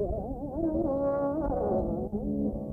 Thank you.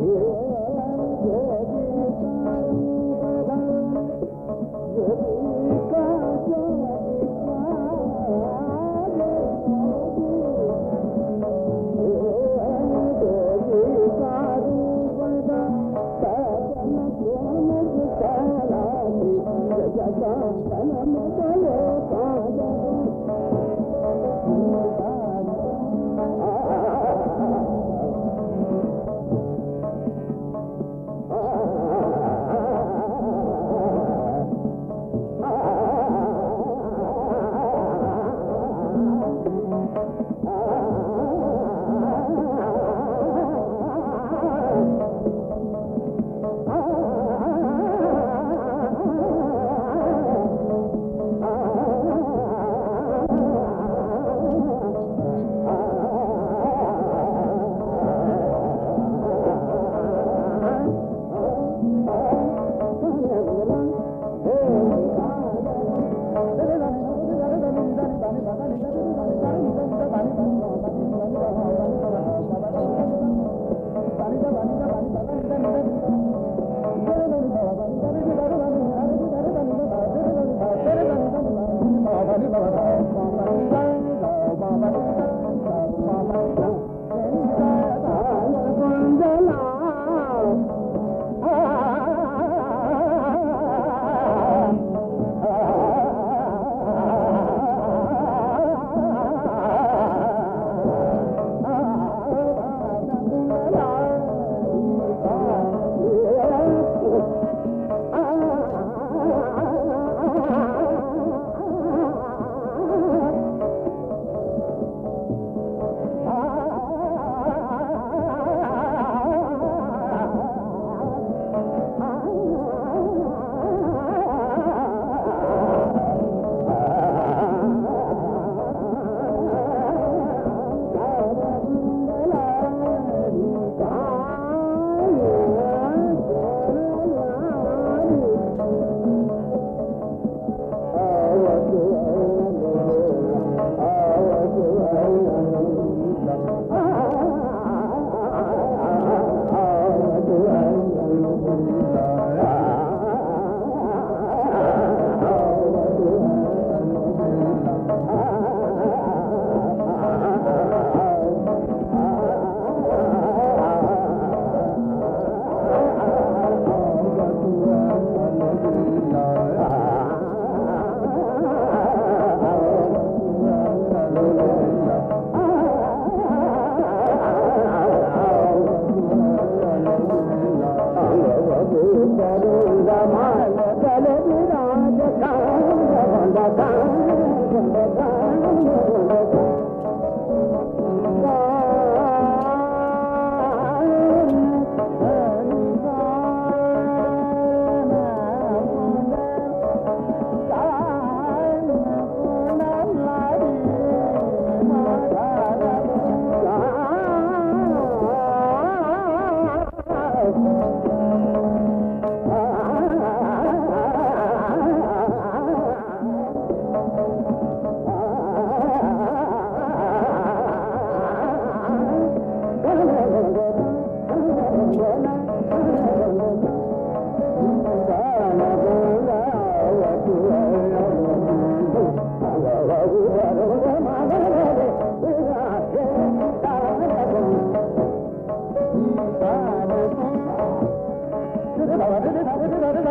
我要来到你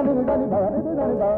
da da da da da da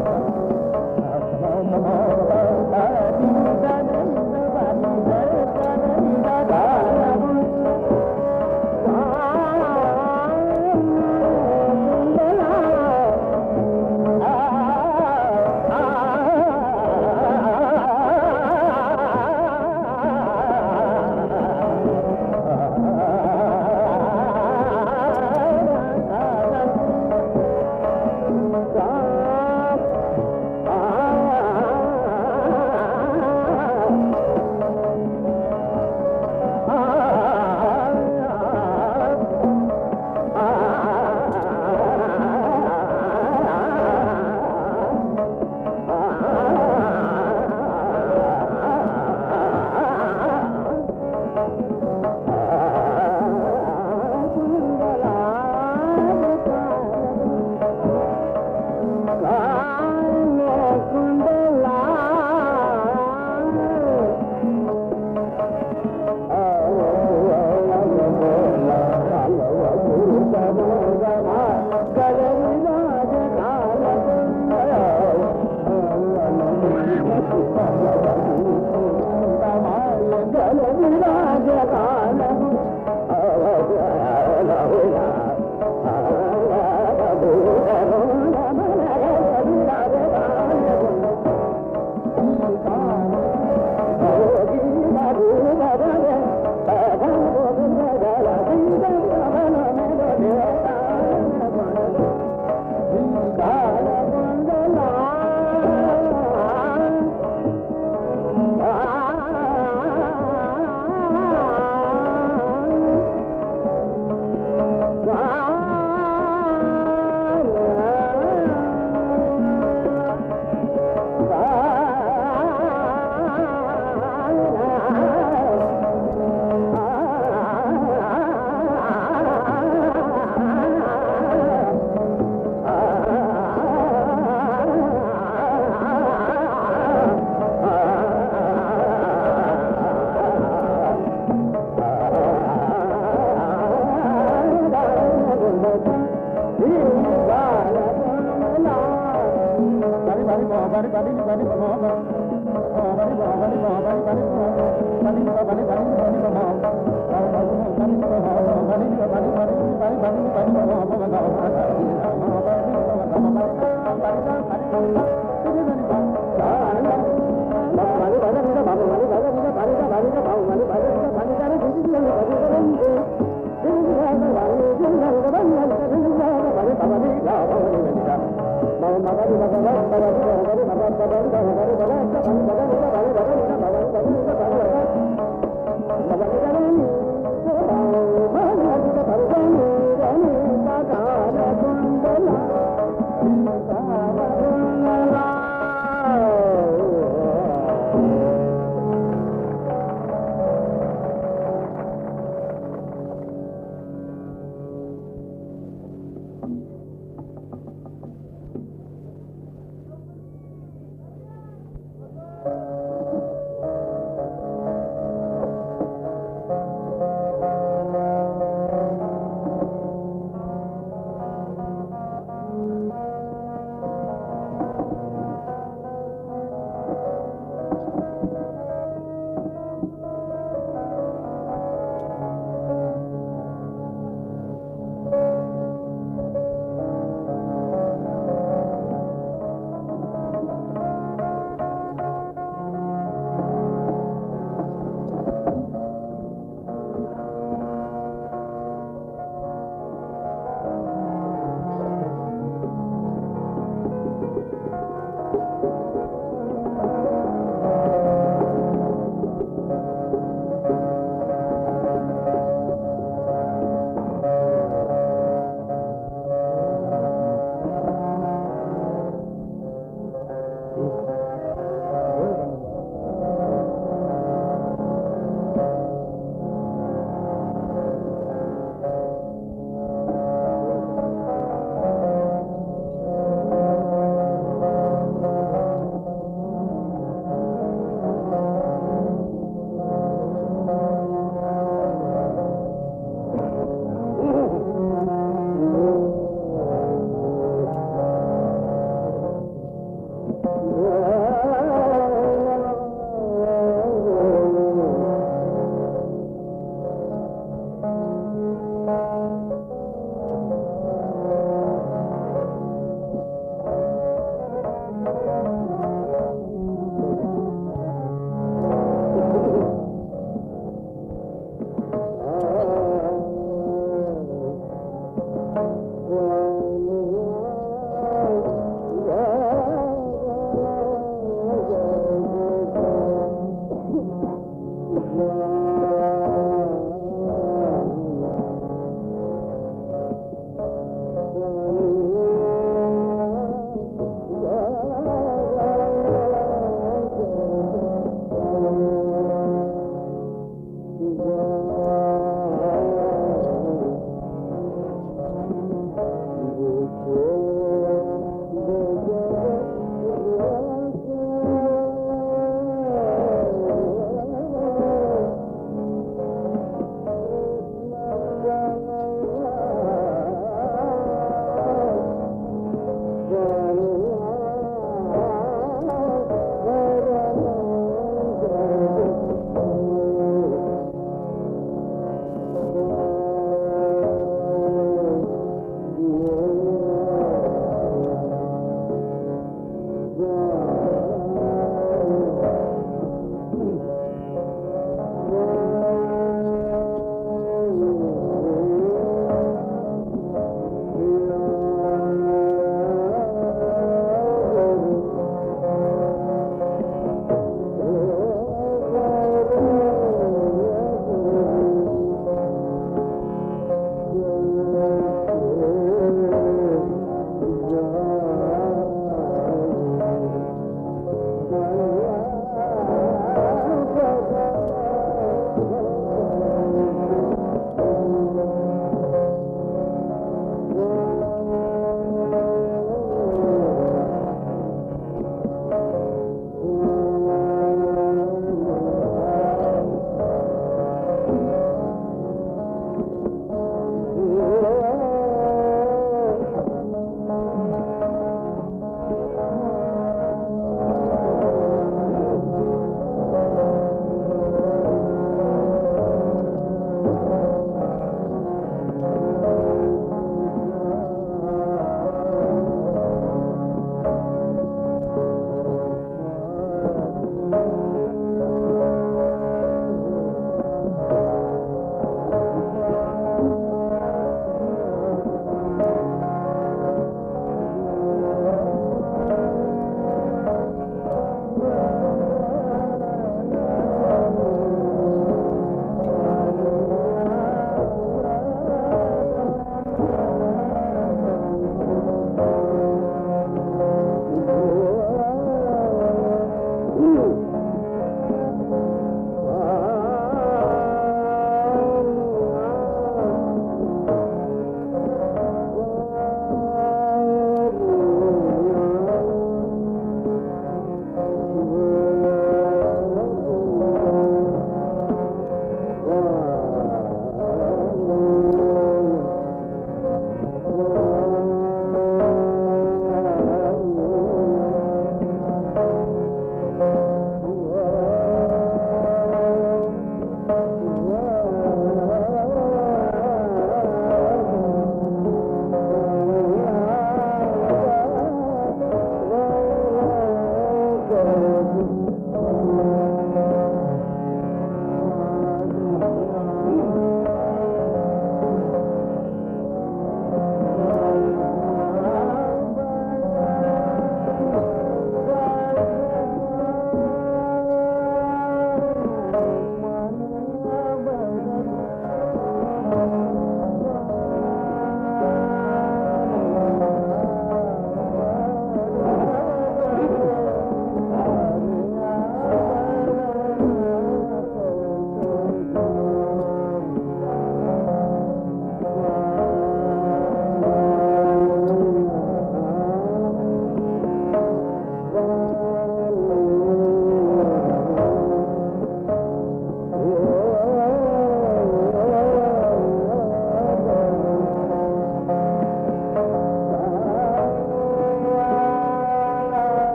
గల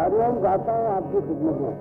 हरिओम गाता है आपकी खिदमत में।